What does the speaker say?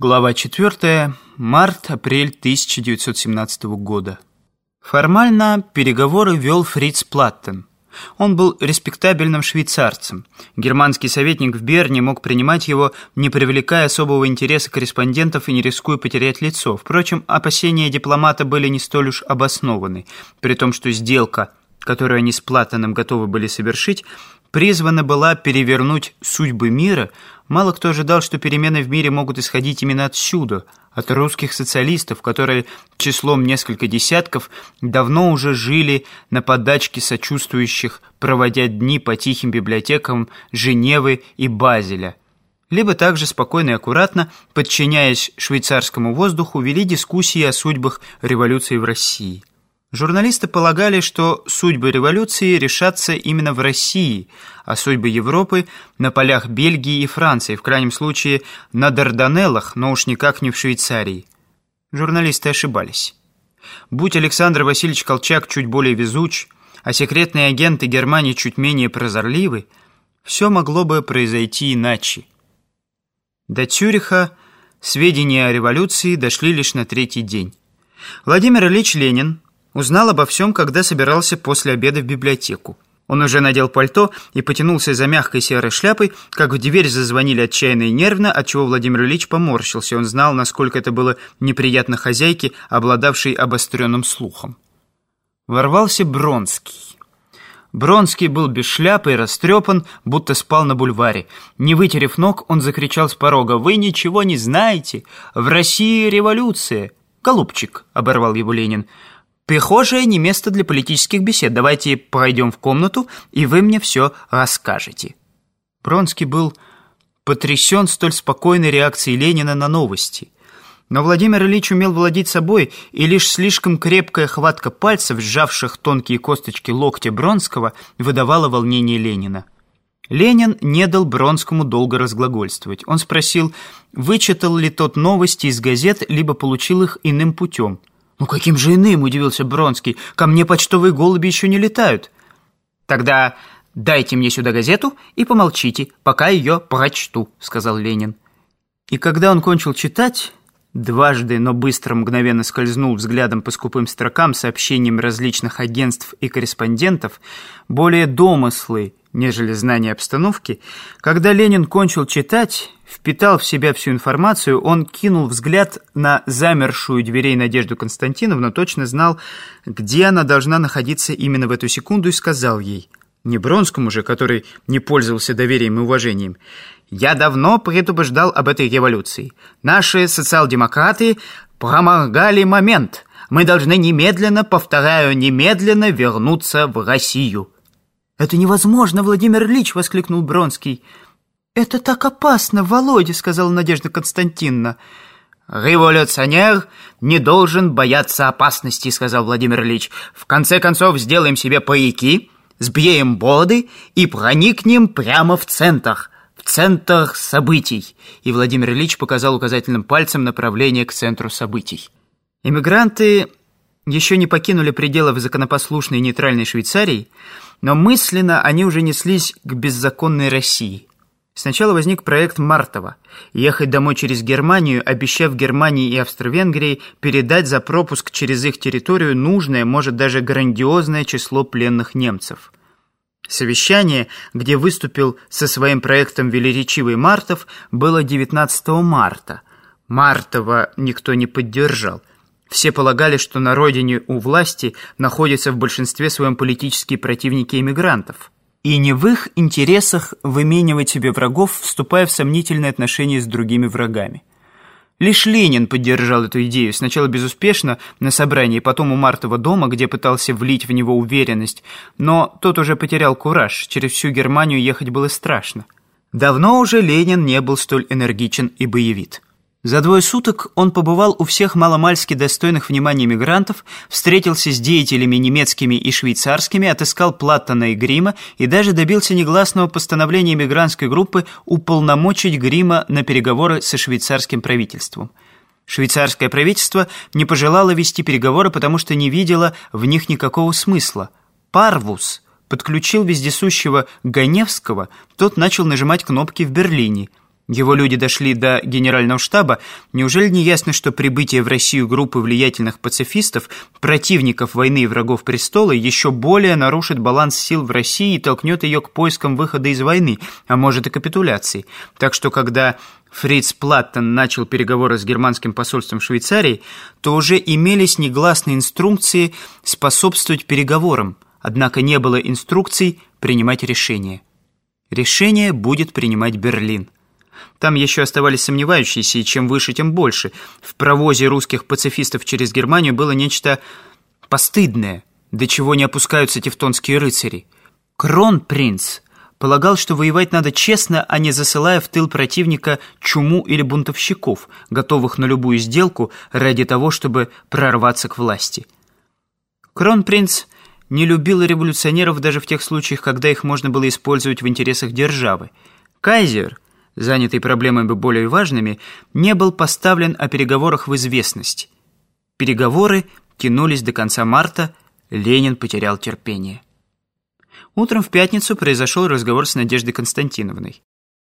Глава 4. Март-апрель 1917 года. Формально переговоры вел Фриц Платтен. Он был респектабельным швейцарцем. Германский советник в Берне мог принимать его, не привлекая особого интереса корреспондентов и не рискуя потерять лицо. Впрочем, опасения дипломата были не столь уж обоснованы, при том, что сделка, которую они с Платтеном готовы были совершить, призвана была перевернуть судьбы мира, мало кто ожидал, что перемены в мире могут исходить именно отсюда, от русских социалистов, которые числом несколько десятков давно уже жили на подачке сочувствующих, проводя дни по тихим библиотекам Женевы и Базеля. Либо также спокойно и аккуратно, подчиняясь швейцарскому воздуху, вели дискуссии о судьбах революции в России. Журналисты полагали, что судьбы революции решатся именно в России, а судьбы Европы на полях Бельгии и Франции, в крайнем случае на Дарданеллах, но уж никак не в Швейцарии. Журналисты ошибались. Будь Александр Васильевич Колчак чуть более везуч, а секретные агенты Германии чуть менее прозорливы, все могло бы произойти иначе. До Цюриха сведения о революции дошли лишь на третий день. Владимир Ильич Ленин Узнал обо всем, когда собирался после обеда в библиотеку. Он уже надел пальто и потянулся за мягкой серой шляпой, как в дверь зазвонили отчаянно и нервно, отчего Владимир Ильич поморщился. Он знал, насколько это было неприятно хозяйке, обладавшей обостренным слухом. Ворвался Бронский. Бронский был без шляпы и растрепан, будто спал на бульваре. Не вытерев ног, он закричал с порога. «Вы ничего не знаете! В России революция!» «Голубчик!» — оборвал его Ленин. Прихожая не место для политических бесед. Давайте пройдем в комнату, и вы мне все расскажете». Бронский был потрясен столь спокойной реакцией Ленина на новости. Но Владимир Ильич умел владеть собой, и лишь слишком крепкая хватка пальцев, сжавших тонкие косточки локтя Бронского, выдавала волнение Ленина. Ленин не дал Бронскому долго разглагольствовать. Он спросил, вычитал ли тот новости из газет, либо получил их иным путем – «Ну каким же иным?» – удивился Бронский. «Ко мне почтовые голуби еще не летают». «Тогда дайте мне сюда газету и помолчите, пока ее прочту», – сказал Ленин. И когда он кончил читать, дважды, но быстро мгновенно скользнул взглядом по скупым строкам сообщениям различных агентств и корреспондентов, более домыслы, нежели знание обстановки, когда Ленин кончил читать, впитал в себя всю информацию, он кинул взгляд на замершую дверей Надежду Константиновну, точно знал, где она должна находиться именно в эту секунду, и сказал ей, не Бронскому же, который не пользовался доверием и уважением, «Я давно предупреждал об этой революции. Наши социал-демократы проморгали момент. Мы должны немедленно, повторяю, немедленно вернуться в Россию». «Это невозможно, Владимир Ильич!» — воскликнул Бронский. «Это так опасно, Володя!» — сказала Надежда Константиновна. «Революционер не должен бояться опасности», — сказал Владимир Ильич. «В конце концов, сделаем себе паяки, сбреем бороды и проникнем прямо в центр, в центр событий». И Владимир Ильич показал указательным пальцем направление к центру событий. Иммигранты еще не покинули пределов законопослушной нейтральной Швейцарии, но мысленно они уже неслись к беззаконной России. Сначала возник проект Мартова – ехать домой через Германию, обещав Германии и Австро-Венгрии передать за пропуск через их территорию нужное, может даже грандиозное число пленных немцев. Совещание, где выступил со своим проектом велеречивый Мартов, было 19 марта. Мартова никто не поддержал – все полагали, что на родине у власти находятся в большинстве своем политические противники эмигрантов. И не в их интересах выменивать себе врагов, вступая в сомнительные отношения с другими врагами. Лишь Ленин поддержал эту идею, сначала безуспешно на собрании, потом у Мартова дома, где пытался влить в него уверенность, но тот уже потерял кураж, через всю Германию ехать было страшно. Давно уже Ленин не был столь энергичен и боевит. За двое суток он побывал у всех маломальски достойных внимания мигрантов, встретился с деятелями немецкими и швейцарскими, отыскал Платтона и Грима и даже добился негласного постановления мигрантской группы уполномочить Грима на переговоры со швейцарским правительством. Швейцарское правительство не пожелало вести переговоры, потому что не видело в них никакого смысла. Парвус подключил вездесущего Ганевского, тот начал нажимать кнопки в Берлине – Его люди дошли до генерального штаба. Неужели не ясно, что прибытие в Россию группы влиятельных пацифистов, противников войны и врагов престола, еще более нарушит баланс сил в России и толкнет ее к поискам выхода из войны, а может и капитуляции? Так что, когда Фриц Платтон начал переговоры с германским посольством Швейцарии, то уже имелись негласные инструкции способствовать переговорам, однако не было инструкций принимать решения. Решение будет принимать Берлин. Там еще оставались сомневающиеся, и чем выше, тем больше. В провозе русских пацифистов через Германию было нечто постыдное, до чего не опускаются тевтонские рыцари. Кронпринц полагал, что воевать надо честно, а не засылая в тыл противника чуму или бунтовщиков, готовых на любую сделку ради того, чтобы прорваться к власти. Кронпринц не любил революционеров даже в тех случаях, когда их можно было использовать в интересах державы. Кайзер – занятый проблемами более важными, не был поставлен о переговорах в известность. Переговоры тянулись до конца марта, Ленин потерял терпение. Утром в пятницу произошел разговор с Надеждой Константиновной.